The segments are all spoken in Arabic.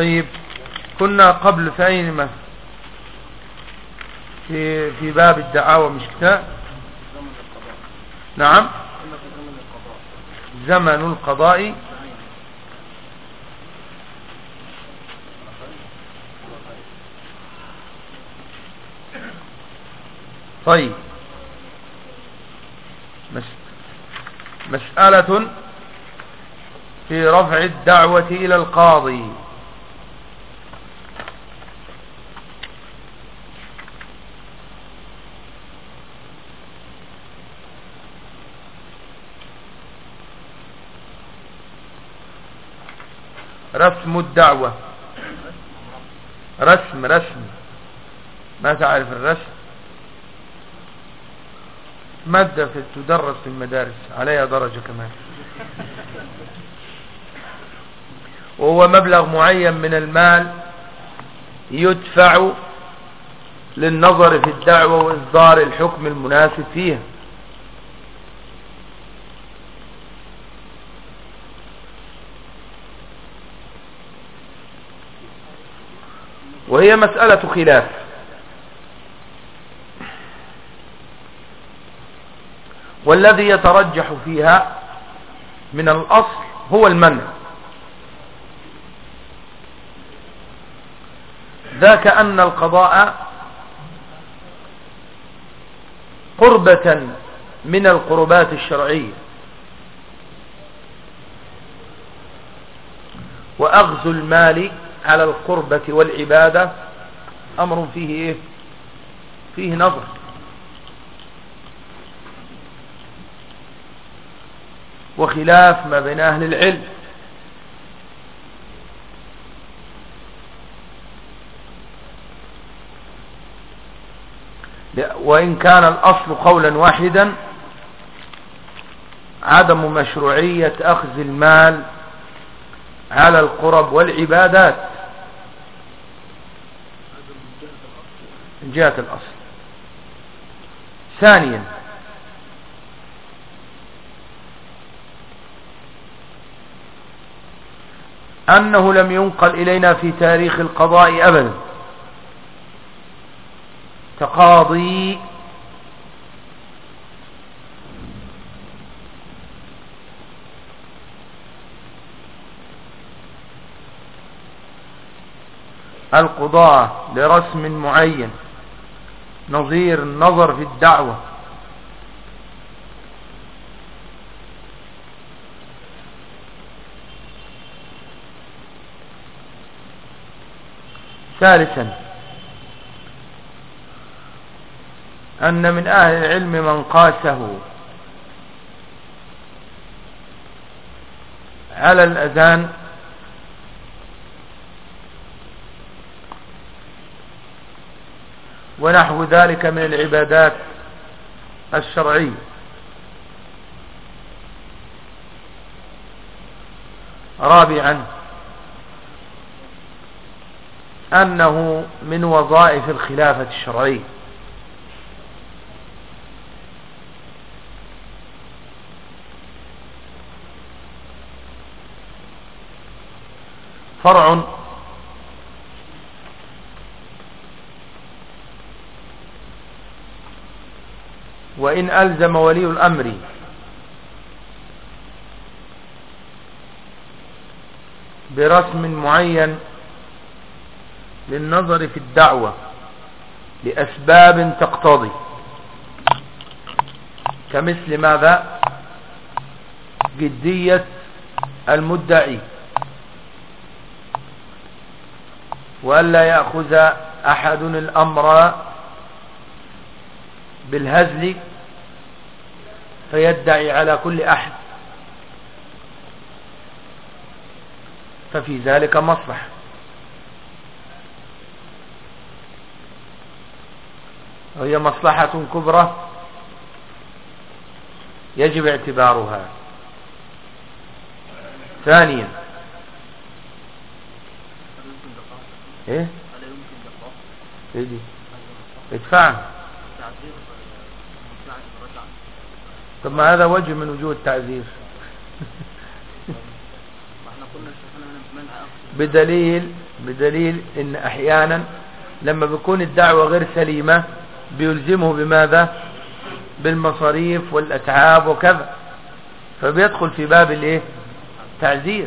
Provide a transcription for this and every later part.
طيب كنا قبل في ما في, في باب الدعاوى مش كده نعم. زمن القضاء. طيب. مسألة في رفع الدعوة إلى القاضي. رسم الدعوة. رسم رسم. ما تعرف الرسم؟ مادة في تدرس في المدارس عليها درجة كمان. وهو مبلغ معين من المال يدفع للنظر في الدعوة وإصدار الحكم المناسب فيها. وهي مسألة خلاف. والذي يترجح فيها من الأصل هو المنع. ذاك أن القضاء قربة من القربات الشرعية. وأغز المال على القربة والعبادة أمر فيه إيه؟ فيه نظر. وخلاف ما بين أهل العلم. وإن كان الأصل قولا واحدا عدم مشروعية أخذ المال على القرب والعبادات. من جهة الأصل. ثانيا أنه لم ينقل إلينا في تاريخ القضاء أبدا. تقاضي القضاء لرسم معين. نظير النظر في الدعوة. ثالثا أن من أهل العلم من قاسه على الأذان ونحو ذلك من العبادات الشرعية. رابعا أنه من وظائف الخلافة الشرعية. فرع وإن ألزم ولي الأمر. برسم معين للنظر في الدعوة لأسباب تقتضي. كمثل ماذا؟ جدية المدعي. وألا يأخذ أحد الأمر بالهزل فيدعي على كل أحد. ففي ذلك مصلحة. وهي مصلحة كبرى يجب اعتبارها. ثانيا. إيه؟ إيه دي؟ ادفعها طب ما هذا وجه من وجوه التعذير. بدليل بدليل إن أحيانا لما بيكون الدعوة غير سليمة بيلزمه بماذا؟ بالمصاريف والأتعاب وكذا. فبيدخل في باب الإيه؟ تعزير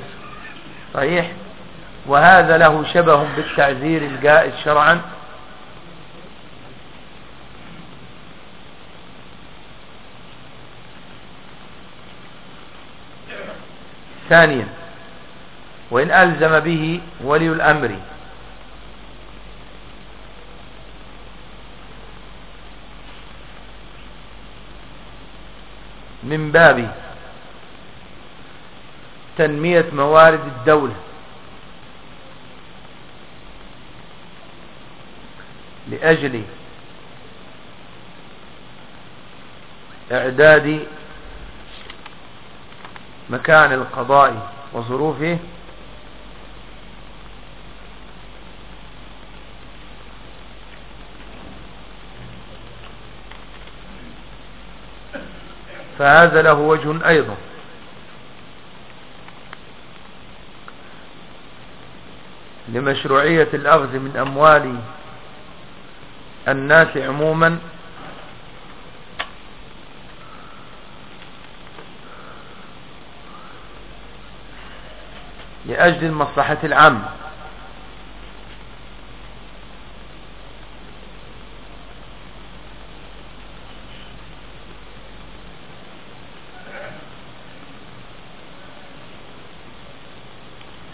صحيح؟ وهذا له شبه بالتعزير الجائز شرعا. ثانيا. وإن ألزم به ولي الأمر. من باب تنمية موارد الدولة. لأجل إعداد مكان القضاء وظروفه. فهذا له وجه أيضا. لمشروعية الأخذ من أموال الناس عموما لأجل المصلحة العامة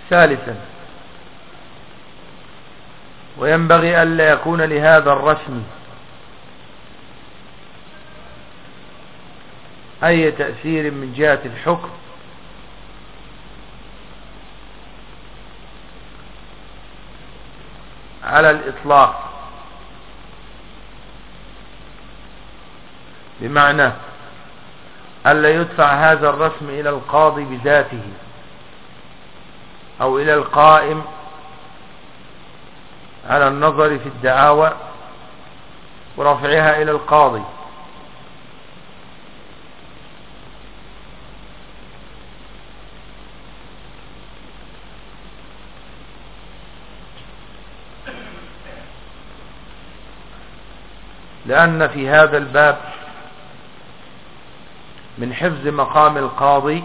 ثالثا وينبغي ألا يكون لهذا الرسم أي تأثير من جهة الحكم. على الإطلاق. بمعنى ألا يدفع هذا الرسم إلى القاضي بذاته أو إلى القائم على النظر في الدعاوى ورفعها إلى القاضي. لأن في هذا الباب من حفظ مقام القاضي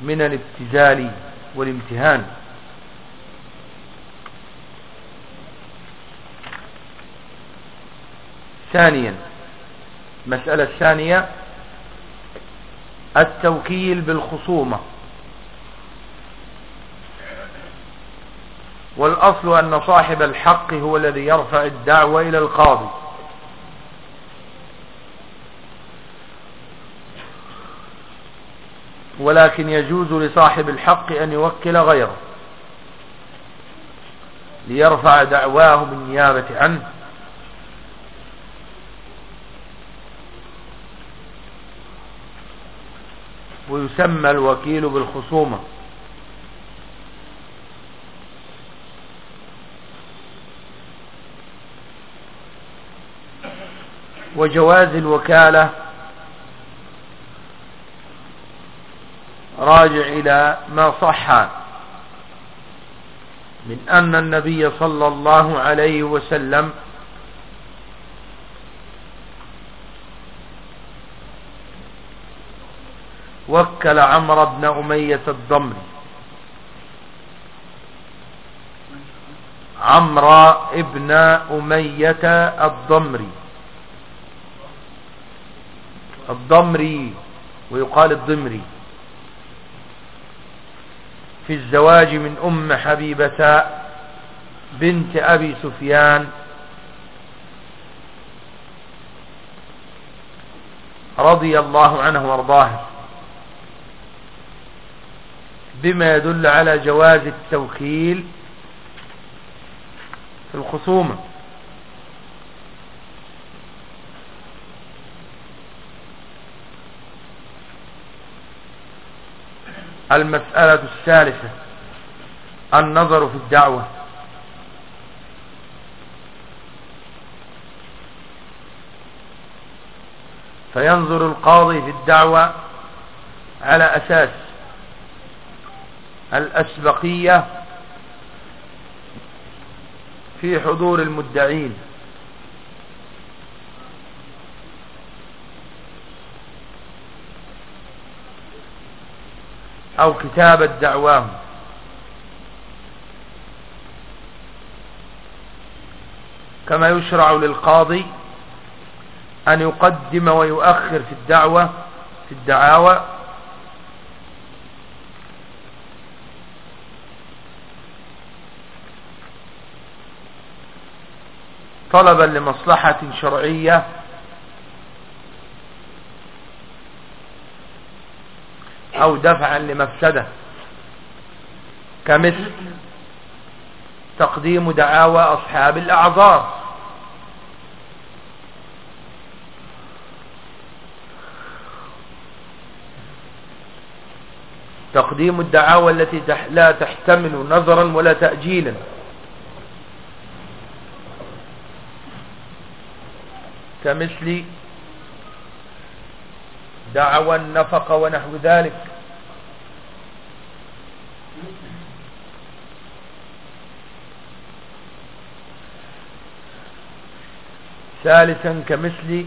من الابتزال والامتهان. ثانيا مسألة الثانية التوكيل بالخصومة. والأصل أن صاحب الحق هو الذي يرفع الدعوة إلى القاضي. ولكن يجوز لصاحب الحق أن يوكل غيره ليرفع دعواه بالنيابة عنه. ويسمى الوكيل بالخصومة. وجواز الوكالة راجع إلى ما صح من أن النبي صلى الله عليه وسلم وكل عمرو بن أمية الضمري عمرو ابن أمية الضمري الضمري ويقال الضمري. في الزواج من أم حبيبة بنت أبي سفيان. رضي الله عنه وأرضاه. بما يدل على جواز التوكيل في الخصومة. المسألة الثالثة النظر في الدعوة. فينظر القاضي في الدعوة على أساس الأسبقية في حضور المدعين. أو كتابة دعواهم كما يشرع للقاضي أن يقدم ويؤخر في الدعوة في الدعاوى. طلبا لمصلحة شرعية أو دفعا لمفسدة. كمثل تقديم دعاوى أصحاب الأعذار. تقديم الدعاوى التي لا تحتمل نظرا ولا تأجيلا. كمثل دعوى النفق ونحو ذلك. ثالثا كمثل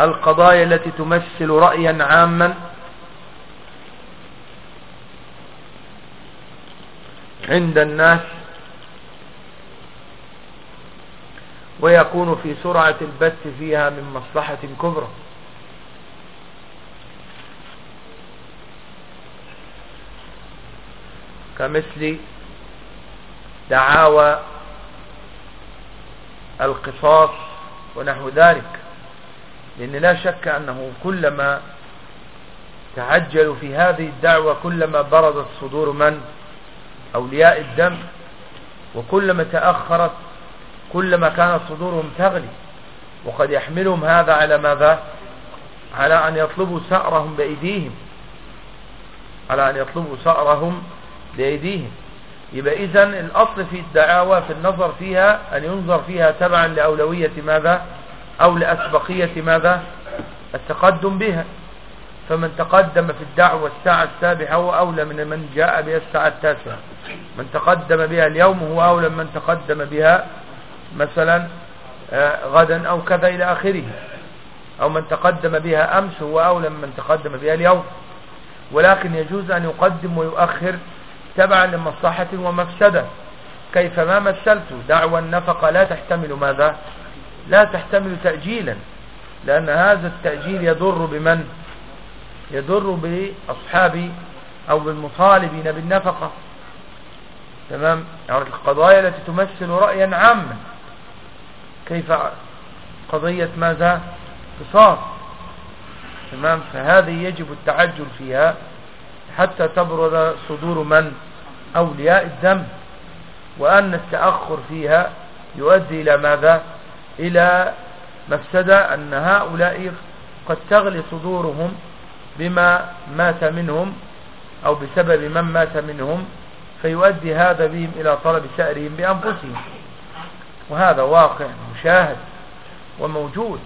القضايا التي تمثل رأيا عاما. عند الناس ويكون في سرعة البث فيها من مصلحة كبرى. كمثل دعاوى القصاص ونحو ذلك. لأن لا شك أنه كلما تعجلوا في هذه الدعوة كلما بردت صدور من؟ أولياء الدم. وكلما تأخرت كلما كانت صدورهم تغلي. وقد يحملهم هذا على ماذا؟ على أن يطلبوا سأرهم بأيديهم. على أن يطلبوا سأرهم بأيديهم. يبقى إذا الأصل في الدعاوى في النظر فيها أن ينظر فيها تبعا لأولوية ماذا؟ أو لأسبقية ماذا؟ التقدم بها. فمن تقدم في الدعوة الساعة السابعة هو أولى من من جاء بها الساعة التاسعة. من تقدم بها اليوم هو أولى من تقدم بها مثلا آه، غدا أو كذا إلى آخره. أو من تقدم بها أمس هو أولى من تقدم بها اليوم. ولكن يجوز أن يقدم ويؤخر تبعا لمصلحة ومفسدة. كيفما مثلت؟ دعوى النفقة لا تحتمل ماذا؟ لا تحتمل تأجيلا. لأن هذا التأجيل يضر بمن؟ يضر بأصحاب أو بالمطالبين بالنفقة. تمام؟ يعني القضايا التي تمثل رأيا عاما. كيف قضية ماذا؟ قصاص تمام؟ فهذه يجب التعجل فيها. حتى تبرد صدور من؟ أولياء الدم. وأن التأخر فيها يؤدي إلى ماذا؟ إلى مفسدة أن هؤلاء قد تغلي صدورهم بما مات منهم أو بسبب من مات منهم فيؤدي هذا بهم إلى طلب سأرهم بأنفسهم. وهذا واقع مشاهد وموجود.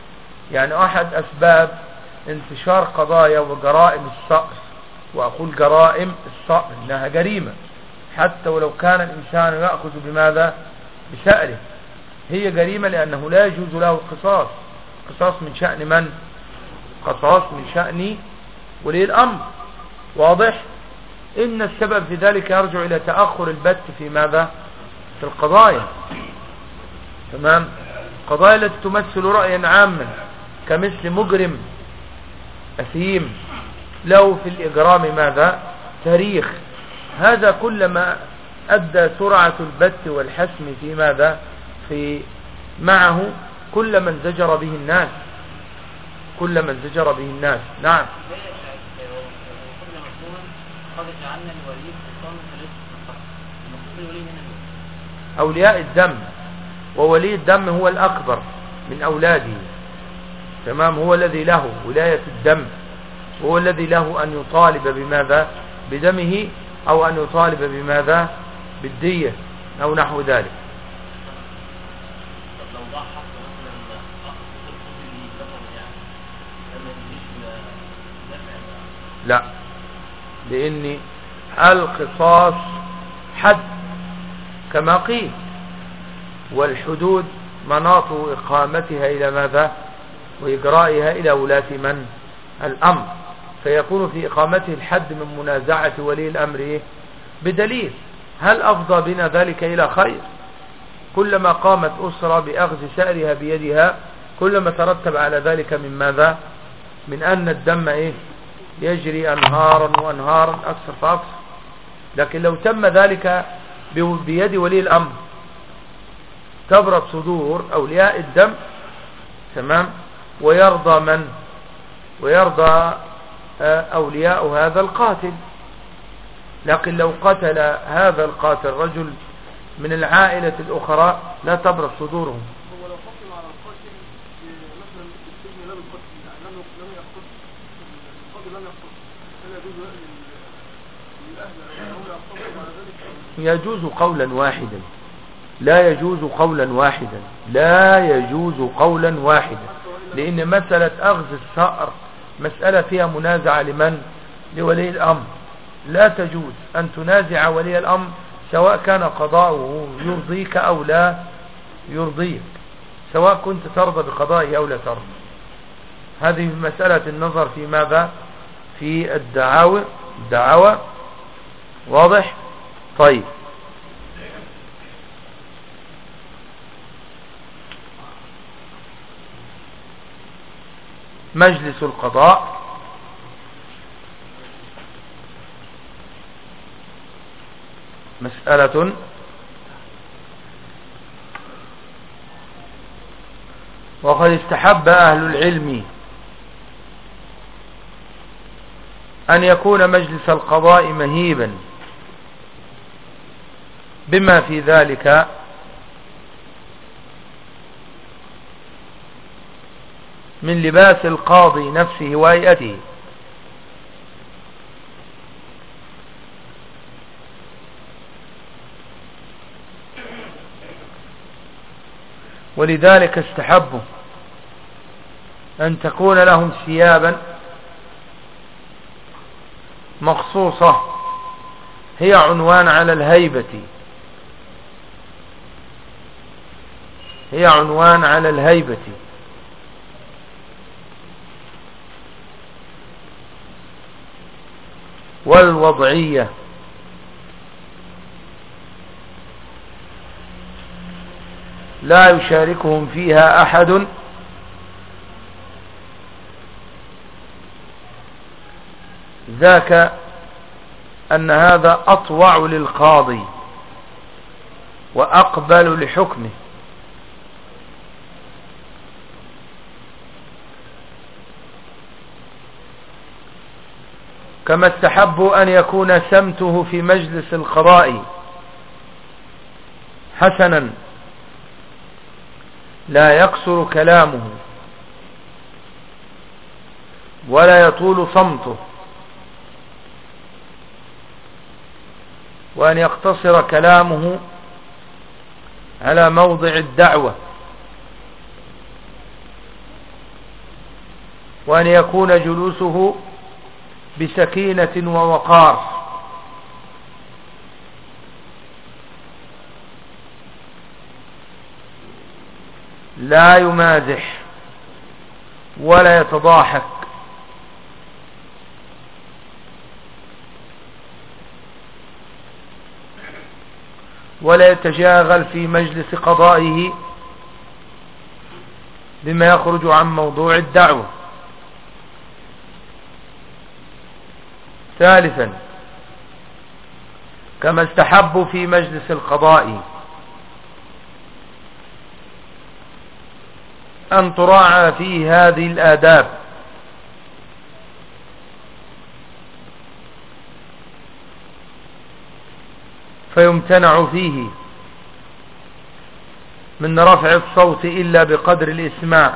يعني أحد أسباب انتشار قضايا وجرائم الصقر وأقول جرائم الصقر إنها جريمة. حتى ولو كان الإنسان يأخذ بماذا؟ بسأره هي جريمة لأنه لا يجوز له القصاص. قصاص من شأن من؟ قصاص من شأن ولي الأمر. واضح؟ إن السبب في ذلك يرجع إلى تأخر البت في ماذا؟ في القضايا. تمام؟ قضايا التي تمثل رأيا عاما كمثل مجرم أثيم. له في الإجرام ماذا؟ تاريخ. هذا كلما أدى سرعة البت والحسم في ماذا؟ في معه كل من زجر به الناس. كل من زجر به الناس. نعم. أولياء الدم. وولي الدم هو الأكبر من أولاده. تمام؟ هو الذي له ولاية الدم. هو الذي له أن يطالب بماذا؟ بدمه أو أن يطالب بماذا؟ بالدية أو نحو ذلك. لا. لأن القصاص حد كما قيل. والحدود مناط إقامتها إلى ماذا؟ وإجرائها إلى ولاة من؟ الأمر. فيكون في إقامته الحد من منازعة ولي الأمر إيه؟ بدليل. هل أفضى بنا ذلك إلى خير؟ كلما قامت أسرة بأخذ سأرها بيدها كلما ترتب على ذلك من ماذا؟ من أن الدم إيه؟ يجري أنهارا وأنهارا أكثر فأكثر. لكن لو تم ذلك بيد ولي الأمر تبرد صدور أولياء الدم تمام؟ ويرضى من؟ ويرضى أولياء هذا القاتل. لكن لو قتل هذا القاتل رجل من العائلة الأخرى لا تبرد صدورهم. يجوز قولا واحدا. لا يجوز قولا واحدا. لا يجوز قولا واحدا. لأن مسألة أخذ الثأر مسألة فيها منازعة لمن؟ لولي الأمر. لا تجوز أن تنازع ولي الأمر سواء كان قضاؤه يرضيك أو لا يرضيك سواء كنت ترضى بقضائه أو لا ترضى. هذه مسألة النظر في ماذا؟ في الدعاوى. الدعاوى. واضح؟ طيب. مجلس القضاء. مسألة وقد استحب أهل العلم أن يكون مجلس القضاء مهيبا بما في ذلك من لباس القاضي نفسه وهيئته. ولذلك استحبوا أن تكون لهم ثيابا مخصوصة. هي عنوان على الهيبة. هي عنوان على الهيبة. والوضعية. لا يشاركهم فيها أحد. ذاك أن هذا أطوع للقاضي وأقبل لحكمه. كما استحبوا أن يكون سمته في مجلس القضاء حسنا لا يقصر كلامه ولا يطول صمته وأن يقتصر كلامه على موضع الدعوة وأن يكون جلوسه بسكينة ووقار. لا يمازح ولا يتضاحك. ولا يتجاغل في مجلس قضائه بما يخرج عن موضوع الدعوة. ثالثا كما استحبوا في مجلس القضاء أن تراعى فيه هذه الآداب. فيمتنع فيه من رفع الصوت إلا بقدر الإسماع.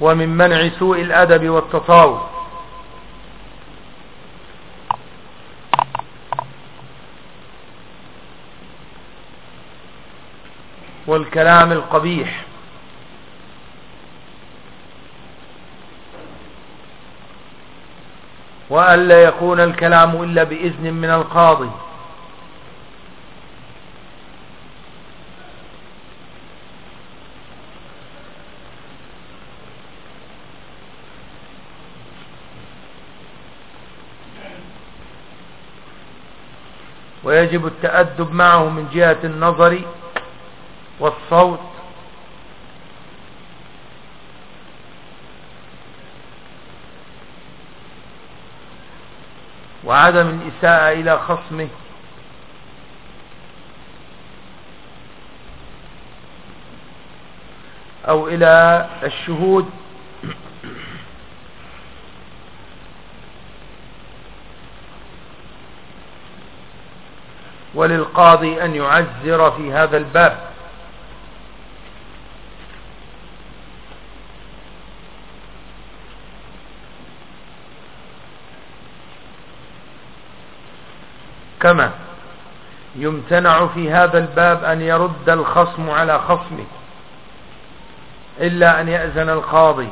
ومن منع سوء الأدب والتطاول والكلام القبيح. وألا يكون الكلام إلا بإذن من القاضي. ويجب التأدب معه من جهة النظر والصوت. وعدم الإساءة إلى خصمه. أو إلى الشهود. وللقاضي أن يعزر في هذا الباب. كما يمتنع في هذا الباب أن يرد الخصم على خصمه إلا أن يأذن القاضي.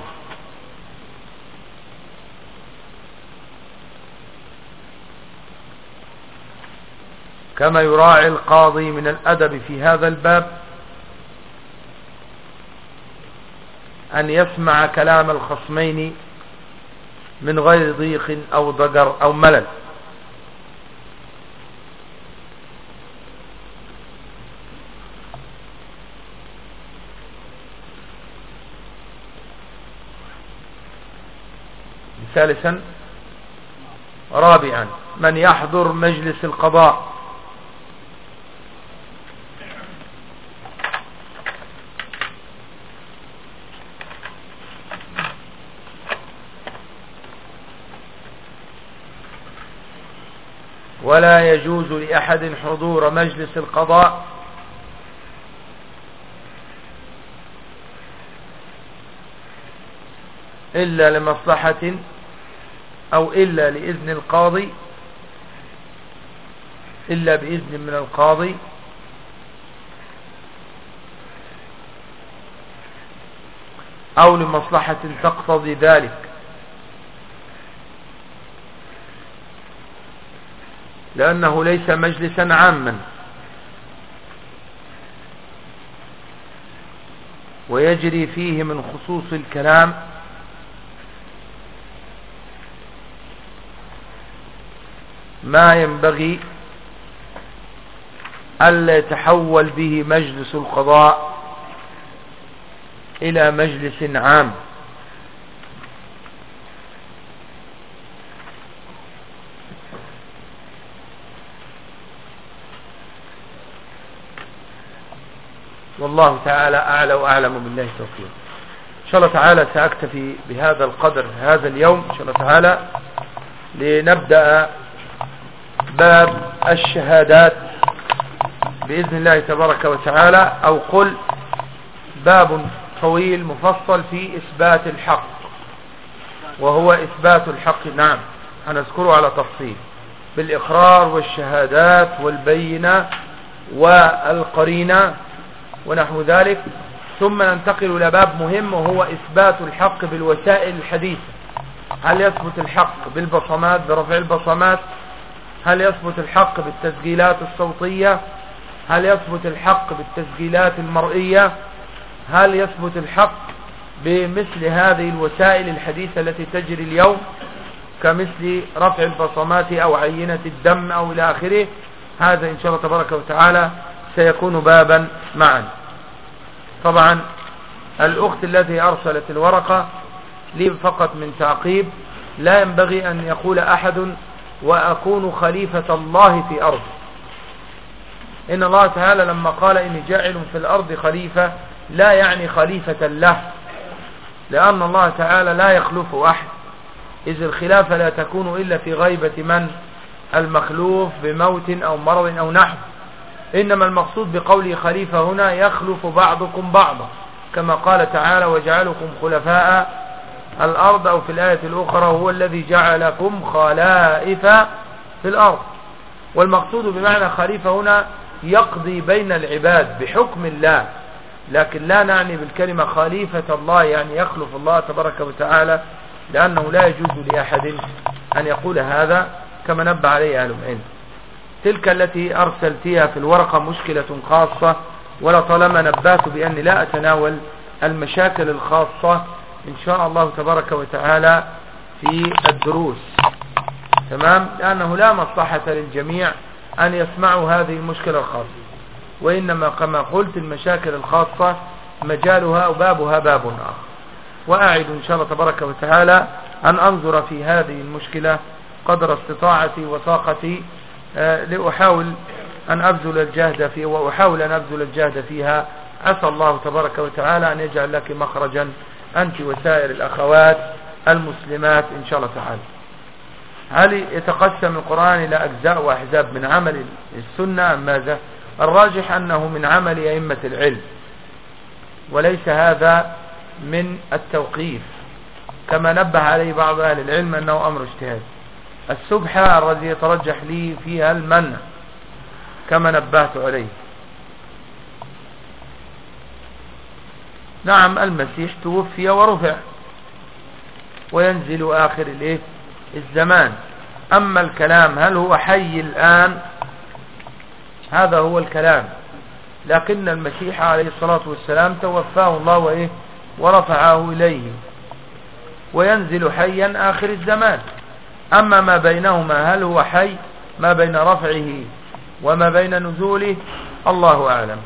كما يراعي القاضي من الأدب في هذا الباب أن يسمع كلام الخصمين من غير ضيق أو ضجر أو ملل. ثالثا رابعا من يحضر مجلس القضاء ولا يجوز لأحد حضور مجلس القضاء. إلا لمصلحة أو إلا لإذن القاضي. إلا بإذن من القاضي. أو لمصلحة تقتضي ذلك. لأنه ليس مجلسا عاما. ويجري فيه من خصوص الكلام ما ينبغي ألا يتحول به مجلس القضاء إلى مجلس عام. والله تعالى أعلى وأعلم بالله التوفيق. إن شاء الله تعالى سأكتفي بهذا القدر هذا اليوم إن شاء الله تعالى لنبدأ باب الشهادات بإذن الله تبارك وتعالى أو قل باب طويل مفصل في إثبات الحق وهو إثبات الحق. نعم هنذكره على تفصيل. بالإقرار والشهادات والبينة والقرينة ونحو ذلك. ثم ننتقل إلى باب مهم وهو إثبات الحق بالوسائل الحديثة. هل يثبت الحق بالبصمات برفع البصمات؟ هل يثبت الحق بالتسجيلات الصوتية؟ هل يثبت الحق بالتسجيلات المرئية؟ هل يثبت الحق بمثل هذه الوسائل الحديثة التي تجري اليوم كمثل رفع البصمات أو عينة الدم أو إلى آخره؟ هذا إن شاء الله تبارك وتعالى سيكون بابا معا. طبعا الأخت التي أرسلت الورقة لي فقط من تعقيب لا ينبغي أن يقول أحد وأكون خليفة الله في أرض. إن الله تعالى لما قال إني جاعل في الأرض خليفة لا يعني خليفة له لأن الله تعالى لا يخلف أحد. إذ الخلافة لا تكون إلا في غيبة من؟ المخلوف بموت أو مرض أو نحو. إنما المقصود بقوله خليفة هنا يخلف بعضكم بعضا كما قال تعالى وجعلكم خلفاء الأرض أو في الآية الأخرى هو الذي جعلكم خلائف في الأرض والمقصود بمعنى خليفة هنا يقضي بين العباد بحكم الله لكن لا نعني بالكلمة خليفة الله يعني يخلف الله تبارك وتعالى لأنه لا يجوز لأحد أن يقول هذا كما نبه عليه أهل العلم. تلك التي أرسلتها في الورقة مشكلة خاصة ولطالما نبهت بأني لا أتناول المشاكل الخاصة إن شاء الله تبارك وتعالى في الدروس. تمام؟ لأنه لا مصلحة للجميع أن يسمعوا هذه المشكلة الخاصة. وإنما كما قلت المشاكل الخاصة مجالها وبابها باب آخر. وأعد إن شاء الله تبارك وتعالى أن أنظر في هذه المشكلة قدر استطاعتي وطاقتي لأحاول أن أبذل الجهد فيه وأحاول أن أبذل الجهد فيها. عسى الله تبارك وتعالى أن يجعل لك مخرجا أنت وسائر الأخوات المسلمات إن شاء الله تعالى. هل يتقسم القرآن إلى أجزاء وأحزاب من عمل السنة أم ماذا؟ الراجح أنه من عمل أئمة العلم وليس هذا من التوقيف. كما نبه عليه بعض أهل العلم أنه أمر اجتهاد. السبحة الذي يترجح لي فيها المنع كما نبهت عليه. نعم المسيح توفي ورفع وينزل آخر الايه الزمان. أما الكلام هل هو حي الآن؟ هذا هو الكلام. لكن المسيح عليه الصلاة والسلام توفاه الله وإيه؟ ورفعه إليه. وينزل حيا آخر الزمان. أما ما بينهما هل هو حي؟ ما بين رفعه وما بين نزوله؟ الله أعلم.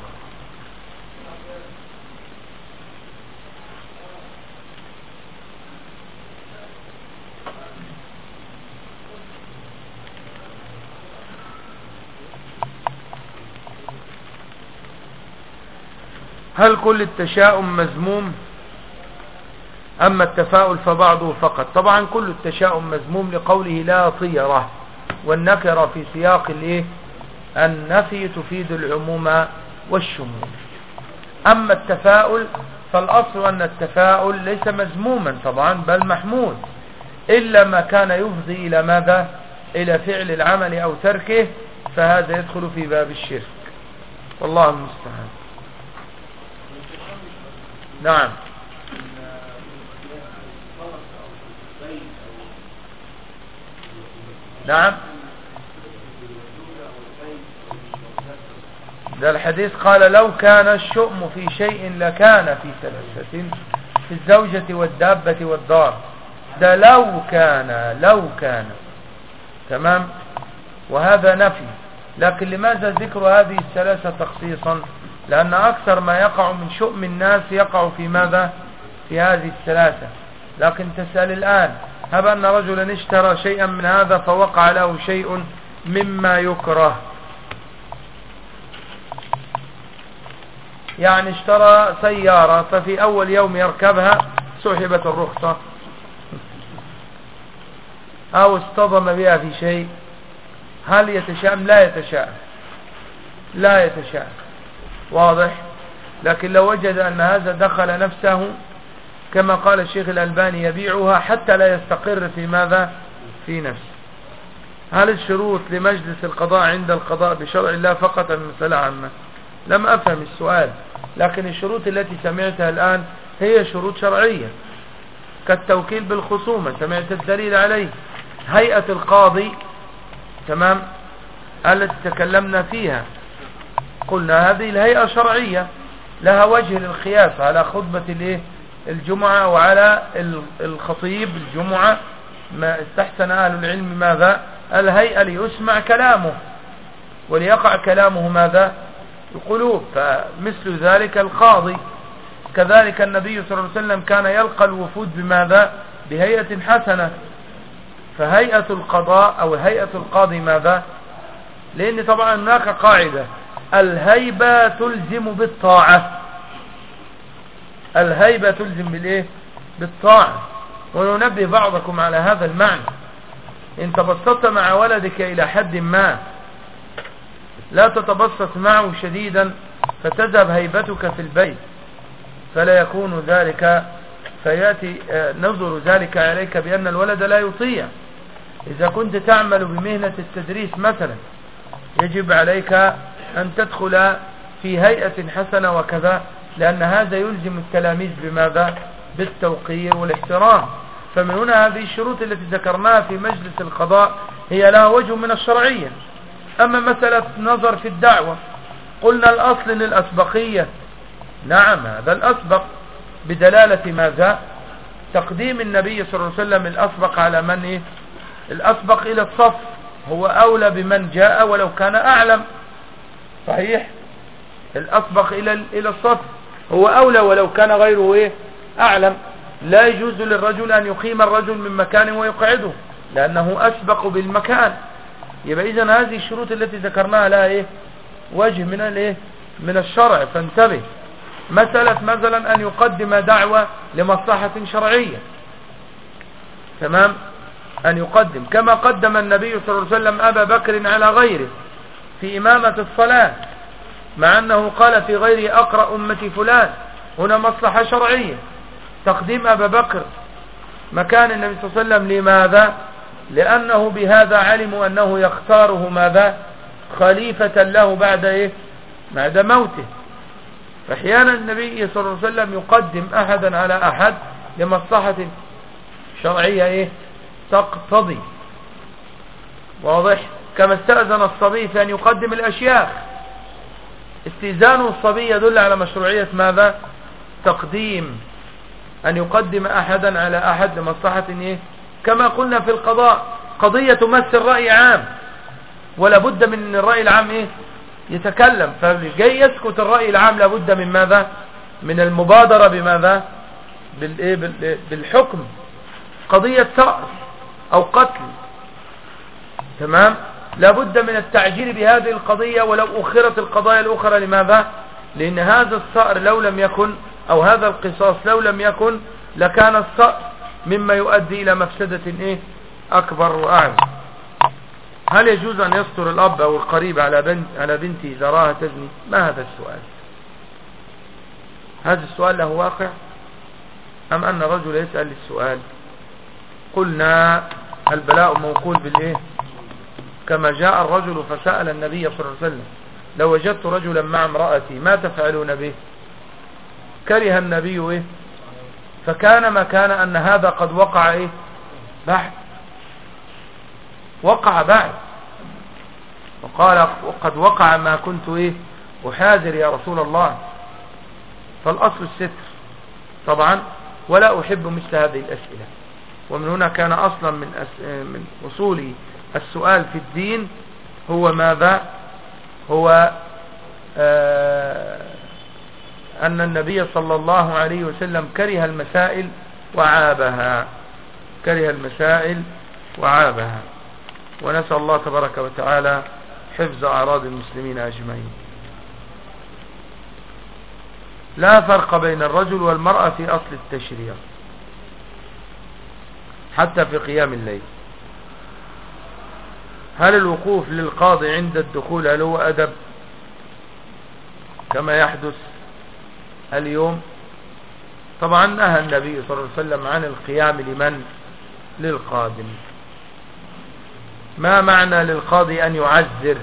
هل كل التشاؤم مذموم؟ أما التفاؤل فبعضه فقط. طبعا كل التشاؤم مذموم لقوله لا طيرة والنكرة في سياق الإيه؟ النفي تفيد العموم والشمول. أما التفاؤل فالأصل أن التفاؤل ليس مذموما طبعا بل محمود إلا ما كان يفضي إلى ماذا؟ إلى فعل العمل أو تركه فهذا يدخل في باب الشرك. والله المستعان. نعم. نعم. ده الحديث قال لو كان الشؤم في شيء لكان في ثلاثة في الزوجة والدابة والدار. ده لو كان لو كان. تمام؟ وهذا نفي. لكن لماذا ذكر هذه الثلاثة تخصيصا؟ لأن أكثر ما يقع من شؤم الناس يقع في ماذا؟ في هذه الثلاثة لكن تسأل الآن. هب أن رجلا اشترى شيئا من هذا فوقع له شيء مما يكره. يعني اشترى سيارة ففي أول يوم يركبها سحبت الرخصة. أو اصطدم بها في شيء. هل يتشائم لا يتشائم لا يتشائم واضح؟ لكن لو وجد أن هذا دخل نفسه كما قال الشيخ الألباني يبيعها حتى لا يستقر في ماذا؟ في نفسه. هل الشروط لمجلس القضاء عند القضاء بشرع الله فقط المسألة عامة؟ لم أفهم السؤال لكن الشروط التي سمعتها الآن هي شروط شرعية. كالتوكيل بالخصومة سمعت الدليل عليه. هيئة القاضي تمام؟ التي تكلمنا فيها. قلنا هذه الهيئة شرعية لها وجه للقياس على خطبة الإيه؟ الجمعة وعلى الخطيب الجمعة. ما استحسن أهل العلم ماذا؟ الهيئة ليسمع كلامه وليقع كلامه ماذا؟ القلوب. فمثل ذلك القاضي. كذلك النبي صلى الله عليه وسلم كان يلقى الوفود بماذا؟ بهيئة حسنة. فهيئة القضاء أو هيئة القاضي ماذا؟ لأن طبعا هناك قاعدة. الهيبة تلزم بالطاعة. الهيبة تلزم بالإيه؟ بالطاعة. وننبه بعضكم على هذا المعنى. إن تبسطت مع ولدك إلى حد ما لا تتبسط معه شديدا فتذهب هيبتك في البيت. فلا يكون ذلك فيأتي آه، نظر ذلك عليك بأن الولد لا يطيع. إذا كنت تعمل بمهنة التدريس مثلا يجب عليك أن تدخل في هيئة حسنة وكذا. لأن هذا يلزم التلاميذ بماذا؟ بالتوقير والاحترام. فمن هنا هذه الشروط التي ذكرناها في مجلس القضاء هي لها وجه من الشرعية. أما مسألة نظر في الدعوة قلنا الأصل للأسبقية. نعم هذا الأسبق. بدلالة ماذا؟ تقديم النبي صلى الله عليه وسلم الأسبق على من إيه؟ الأسبق إلى الصف. هو أولى بمن جاء ولو كان أعلم. صحيح؟ الأسبق إلى إلى الصف. هو أولى ولو كان غيره إيه؟ أعلم. لا يجوز للرجل أن يقيم الرجل من مكان ويقعده لأنه أسبق بالمكان. يبقى إذن هذه الشروط التي ذكرناها لها إيه؟ وجه من الإيه من الشرع. فانتبه. مسألة مثلا أن يقدم دعوة لمصلحة شرعية. تمام؟ أن يقدم. كما قدم النبي صلى الله عليه وسلم أبا بكر على غيره في إمامة الصلاة. مع أنه قال في غيره أقرأ أمتي فلان. هنا مصلحة شرعية. تقديم أبا بكر. مكان النبي صلى الله عليه وسلم لماذا؟ لأنه بهذا علموا أنه يختاره ماذا؟ خليفة له بعد إيه؟ بعد موته. فاحيانا النبي صلى الله عليه وسلم يقدم أحدا على أحد لمصلحة شرعية إيه؟ تقتضي. واضح؟ كما استأذن الصبي أن يقدم الأشياخ. استئذان الصبي يدل على مشروعية ماذا؟ تقديم. أن يقدم أحدا على أحد لمصلحة إيه؟ كما قلنا في القضاء قضية تمثل رأي عام. ولا بد من الرأي العام إيه؟ يتكلم. فجاي يسكت الرأي العام لابد من ماذا؟ من المبادرة بماذا؟ بالإيه؟ بالحكم. قضية ثأر أو قتل. تمام؟ لابد من التعجيل بهذه القضية ولو أخرت القضايا الأخرى. لماذا؟ لأن هذا الصأر لو لم يكن أو هذا القصاص لو لم يكن لكان الصأر مما يؤدي إلى مفسدة إيه؟ أكبر وأعلى. هل يجوز أن يستر الأب أو القريب على بنت على بنتي إذا راها تزني؟ ما هذا السؤال؟ هذا السؤال له واقع؟ أم أن رجل يسأل السؤال؟ قلنا البلاء موقول بالإيه؟ كما جاء الرجل فسأل النبي صلى الله عليه وسلم لو وجدت رجلا مع امرأتي ما تفعلون به؟ كره النبي إيه؟ فكان ما كان أن هذا قد وقع إيه؟ بعد. وقع بعد. وقال وقد وقع ما كنت إيه؟ أحاذر يا رسول الله. فالأصل الستر. طبعا ولا أحب مثل هذه الأسئلة. ومن هنا كان أصلا من, أس... من أصول السؤال في الدين هو ماذا؟ هو آه أن النبي صلى الله عليه وسلم كره المسائل وعابها. كره المسائل وعابها. ونسأل الله تبارك وتعالى حفظ أعراض المسلمين أجمعين. لا فرق بين الرجل والمرأة في أصل التشريع حتى في قيام الليل. هل الوقوف للقاضي عند الدخول هل هو أدب؟ كما يحدث اليوم. طبعا نهى النبي صلى الله عليه وسلم عن القيام لمن؟ للقادم. ما معنى للقاضي أن يعذر؟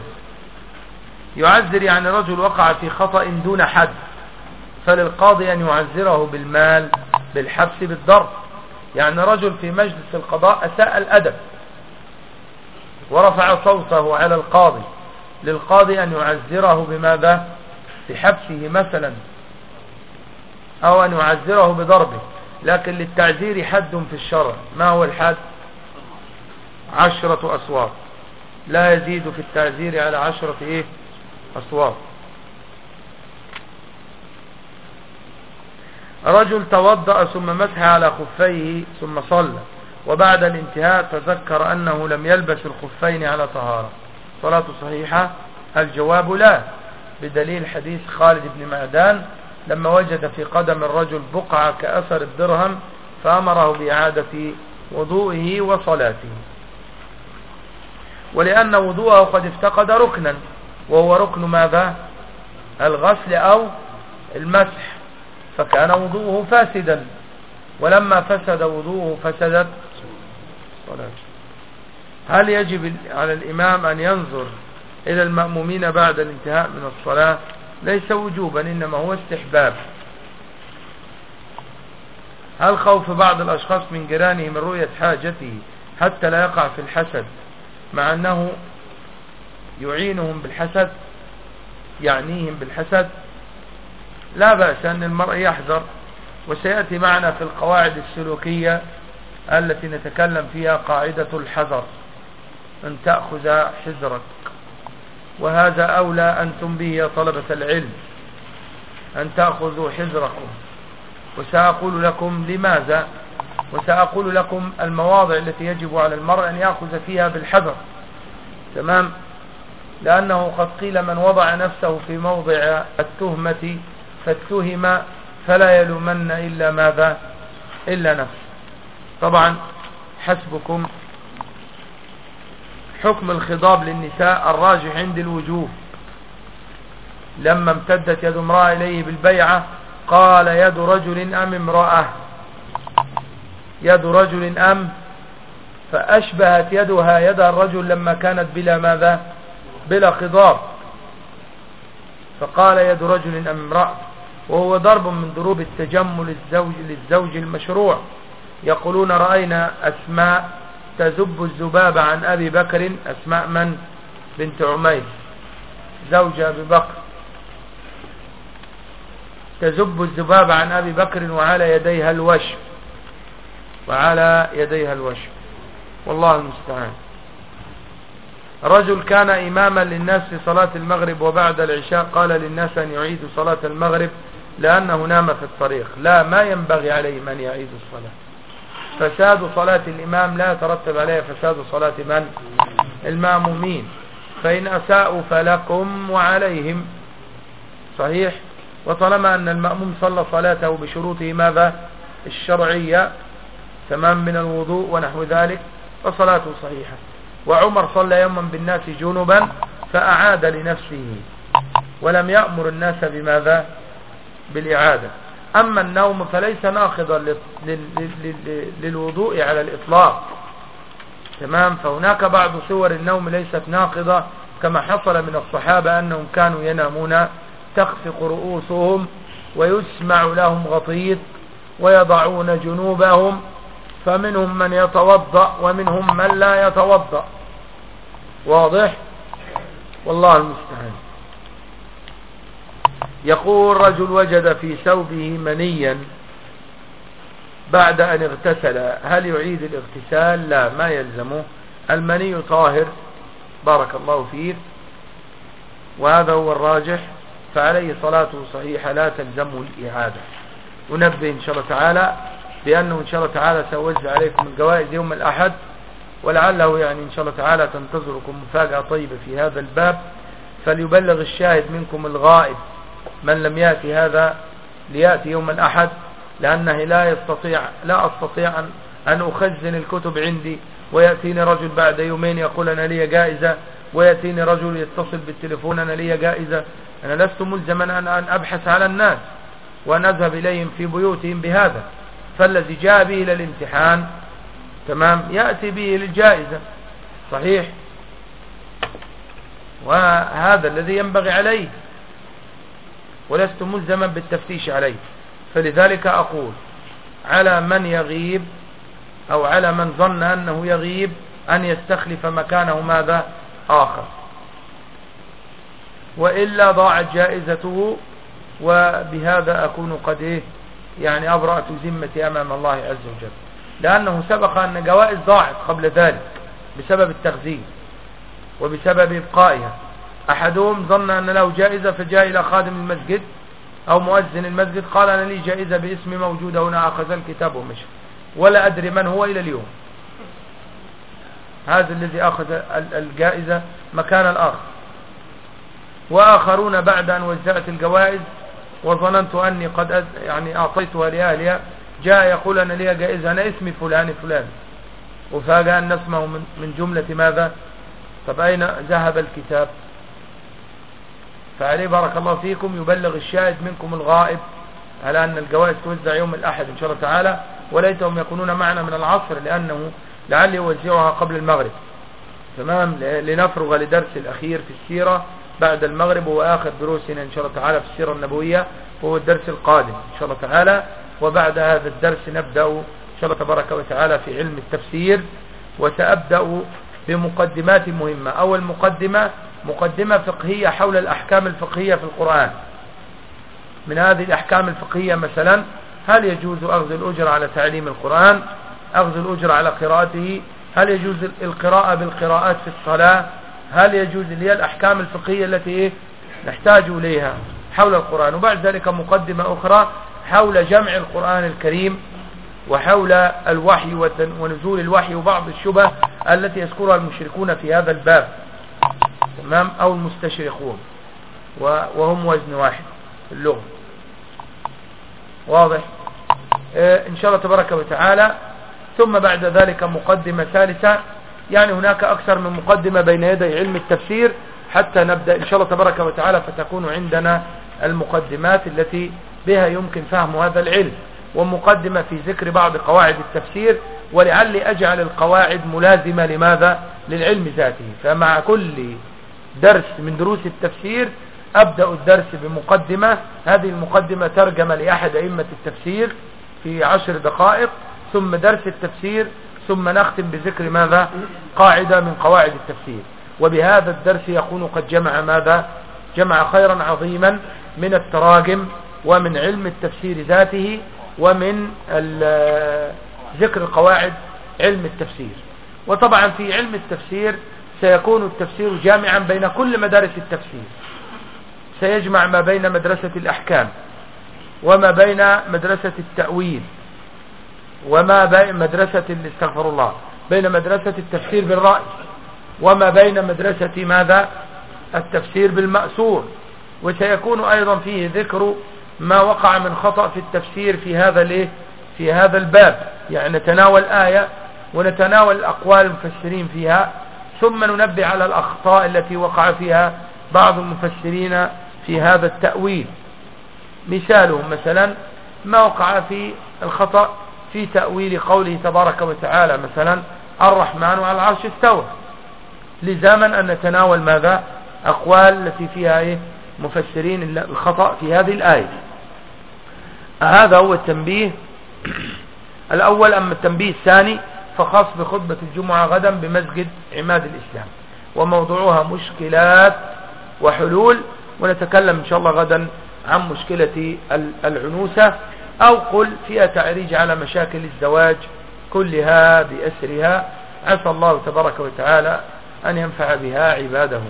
يعذر يعني رجل وقع في خطأ دون حد فللقاضي أن يعذره بالمال بالحبس بالضرب. يعني رجل في مجلس القضاء أساء الأدب. ورفع صوته على القاضي للقاضي أن يعذره بماذا؟ بحبسه مثلا أو أن يعذره بضربه لكن للتعذير حد في الشرع. ما هو الحد؟ عشرة أصوات. لا يزيد في التعذير على عشرة إيه؟ أصوات. رجل توضأ ثم مسح على خفيه ثم صلى. وبعد الانتهاء تذكر أنه لم يلبس الخفين على طهارة. صلاة صحيحة؟ الجواب لا. بدليل حديث خالد بن معدان لما وجد في قدم الرجل بقعة كأثر الدرهم فأمره بإعادة وضوئه وصلاته. ولأن وضوءه قد افتقد ركنا وهو ركن ماذا؟ الغسل أو المسح. فكان وضوءه فاسدا. ولما فسد وضوءه فسدت صلاته هل يجب على الإمام أن ينظر إلى المأمومين بعد الانتهاء من الصلاة؟ ليس وجوبا إنما هو استحباب. هل خوف بعض الأشخاص من جيرانه من رؤية حاجته حتى لا يقع في الحسد مع أنه يعينهم بالحسد يعنيهم بالحسد؟ لا بأس أن المرء يحذر وسيأتي معنا في القواعد السلوكية التي نتكلم فيها قاعدة الحذر أن تأخذ حذرك. وهذا أولى أنتم به يا طلبة العلم أن تأخذوا حذركم. وسأقول لكم لماذا؟ وسأقول لكم المواضع التي يجب على المرء أن يأخذ فيها بالحذر. تمام؟ لأنه قد قيل من وضع نفسه في موضع التهمة فاتهم فلا يلومن إلا ماذا؟ إلا نفسه. طبعا حسبكم حكم الخضاب للنساء الراجح عند الوجوب لما امتدت يد امرأة إليه بالبيعة قال يد رجل أم امرأة؟ يد رجل أم؟ فأشبهت يدها يد الرجل لما كانت بلا ماذا؟ بلا خضاب. فقال يد رجل أم امرأة وهو ضرب من ضروب التجمل الزوج للزوج المشروع. يقولون رأينا أسماء تزب الذباب عن أبي بكر أسماء من؟ بنت عمير. زوج أبي بكر. تزب الذباب عن أبي بكر وعلى يديها الوشم. وعلى يديها الوشم. والله المستعان. رجل كان إماما للناس في صلاة المغرب وبعد العشاء قال للناس أن يعيدوا صلاة المغرب لأنه نام في الطريق. لا ما ينبغي عليه من يعيد الصلاة. فساد صلاة الإمام لا يترتب عليه فساد صلاة من؟ المأمومين. فإن أساءوا فلكم وعليهم. صحيح؟ وطالما أن المأموم صلى صلاته بشروطه ماذا؟ الشرعية تمام من الوضوء ونحو ذلك فصلاته صحيحة. وعمر صلى يوما بالناس جنبا فأعاد لنفسه. ولم يأمر الناس بماذا؟ بالإعادة. أما النوم فليس ناقضا للوضوء على الإطلاق. تمام؟ فهناك بعض صور النوم ليست ناقضة كما حصل من الصحابة أنهم كانوا ينامون تخفق رؤوسهم ويسمع لهم غطيط ويضعون جنوبهم فمنهم من يتوضأ ومنهم من لا يتوضأ. واضح؟ والله المستعان. يقول رجل وجد في ثوبه منيا بعد أن اغتسل. هل يعيد الاغتسال؟ لا ما يلزمه. المني طاهر بارك الله فيه. وهذا هو الراجح فعليه صلاته صحيحة لا تلزمه الإعادة. ونبه إن شاء الله تعالى بأنه إن شاء الله تعالى سأوزع عليكم الجوائز يوم الأحد ولعله يعني إن شاء الله تعالى تنتظركم مفاجأة طيبة في هذا الباب. فليبلغ الشاهد منكم الغائب من لم يأتي هذا ليأتي يوم الأحد لأنه لا يستطيع لا أستطيع أن, أن أخزن الكتب عندي ويأتيني رجل بعد يومين يقول أنا لي جائزة ويأتيني رجل يتصل بالتليفون أنا لي جائزة. أنا لست ملزما أن, أن أبحث على الناس وأن أذهب إليهم في بيوتهم بهذا. فالذي جاء به إلى الامتحان تمام يأتي به للجائزة صحيح؟ وهذا الذي ينبغي عليه. ولست ملزما بالتفتيش عليه. فلذلك أقول على من يغيب أو على من ظن أنه يغيب أن يستخلف مكانه ماذا؟ آخر. وإلا ضاعت جائزته وبهذا أكون قد إيه؟ يعني أبرأت ذمتي أمام الله عز وجل. لأنه سبق أن جوائز ضاعت قبل ذلك بسبب التخزين وبسبب إبقائها. أحدهم ظن أن له جائزة فجاء إلى خادم المسجد أو مؤذن المسجد قال أنا لي جائزة باسمي موجودة هنا أخذ الكتاب ومشى ولا أدري من هو إلى اليوم. هذا الذي أخذ الجائزة مكان الآخر. وآخرون بعد أن وزعت الجوائز وظننت أني قد يعني أعطيتها لأهلها جاء يقول أنا لي جائزة أنا اسمي فلان فلان. وفاجأ أن نسمه من جملة ماذا؟ طب أين ذهب الكتاب؟ فعليه بارك الله فيكم. يبلغ الشاهد منكم الغائب. على أن الجوائز توزع يوم الأحد إن شاء الله تعالى. وليتهم يكونون معنا من العصر لأنه لعل يوزعها قبل المغرب. تمام؟ لنفرغ لدرس الأخير في السيرة بعد المغرب وآخر دروسنا إن شاء الله تعالى في السيرة النبوية وهو الدرس القادم إن شاء الله تعالى. وبعد هذا الدرس نبدأ إن شاء الله تبارك وتعالى في علم التفسير. وسأبدأ بمقدمات مهمة. أول مقدمة مقدمة فقهية حول الأحكام الفقهية في القرآن. من هذه الأحكام الفقهية مثلا هل يجوز أخذ الأجر على تعليم القرآن؟ أخذ الأجر على قراءته؟ هل يجوز القراءة بالقراءات في الصلاة؟ هل يجوز لي الأحكام الفقهية التي إيه؟ نحتاج إليها حول القرآن؟ وبعد ذلك مقدمة أخرى حول جمع القرآن الكريم وحول الوحي ونزول الوحي وبعض الشبه التي يذكرها المشركون في هذا الباب. تمام أو المستشرقون. وهم وزن واحد في اللغة. واضح؟ آه إن شاء الله تبارك وتعالى. ثم بعد ذلك مقدمة ثالثة. يعني هناك أكثر من مقدمة بين يدي علم التفسير حتى نبدأ. إن شاء الله تبارك وتعالى فتكون عندنا المقدمات التي بها يمكن فهم هذا العلم. ومقدمة في ذكر بعض قواعد التفسير. ولعلي أجعل القواعد ملازمة لماذا؟ للعلم ذاته. فمع كل درس من دروس التفسير أبدأ الدرس بمقدمة. هذه المقدمة ترجمة لأحد أئمة التفسير في عشر دقائق ثم درس التفسير ثم نختم بذكر ماذا؟ قاعدة من قواعد التفسير. وبهذا الدرس يكون قد جمع ماذا؟ جمع خيرا عظيما من التراجم ومن علم التفسير ذاته ومن ذكر قواعد علم التفسير. وطبعا في علم التفسير سيكون التفسير جامعا بين كل مدارس التفسير. سيجمع ما بين مدرسة الأحكام وما بين مدرسة التأويل وما بين مدرسة استغفر الله بين مدرسة التفسير بالرأي وما بين مدرسة ماذا؟ التفسير بالمأسور. وسيكون أيضا فيه ذكر ما وقع من خطأ في التفسير في هذا الايه في هذا الباب. يعني نتناول آية ونتناول أقوال المفسرين فيها ثم ننبه على الأخطاء التي وقع فيها بعض المفسرين في هذا التأويل. مثالهم مثلا ما وقع في الخطأ في تأويل قوله تبارك وتعالى مثلا الرحمن على العرش استوى. لزاما أن نتناول ماذا؟ أقوال التي فيها إيه؟ مفسرين الخطأ في هذه الآية. هذا هو التنبيه. الأول أما التنبيه الثاني فخاص بخطبة الجمعة غدا بمسجد عماد الإسلام. وموضوعها مشكلات وحلول ونتكلم إن شاء الله غدا عن مشكلة العنوسة. أو قل فيها تعريج على مشاكل الزواج كلها بأسرها. عسى الله تبارك وتعالى أن ينفع بها عباده.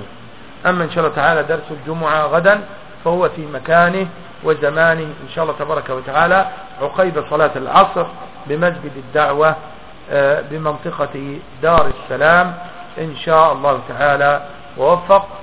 أما إن شاء الله تعالى درس الجمعة غدا فهو في مكانه وزمانه. إن شاء الله تبارك وتعالى عقيب صلاة العصر بمسجد الدعوة بمنطقة دار السلام إن شاء الله تعالى. ووفق.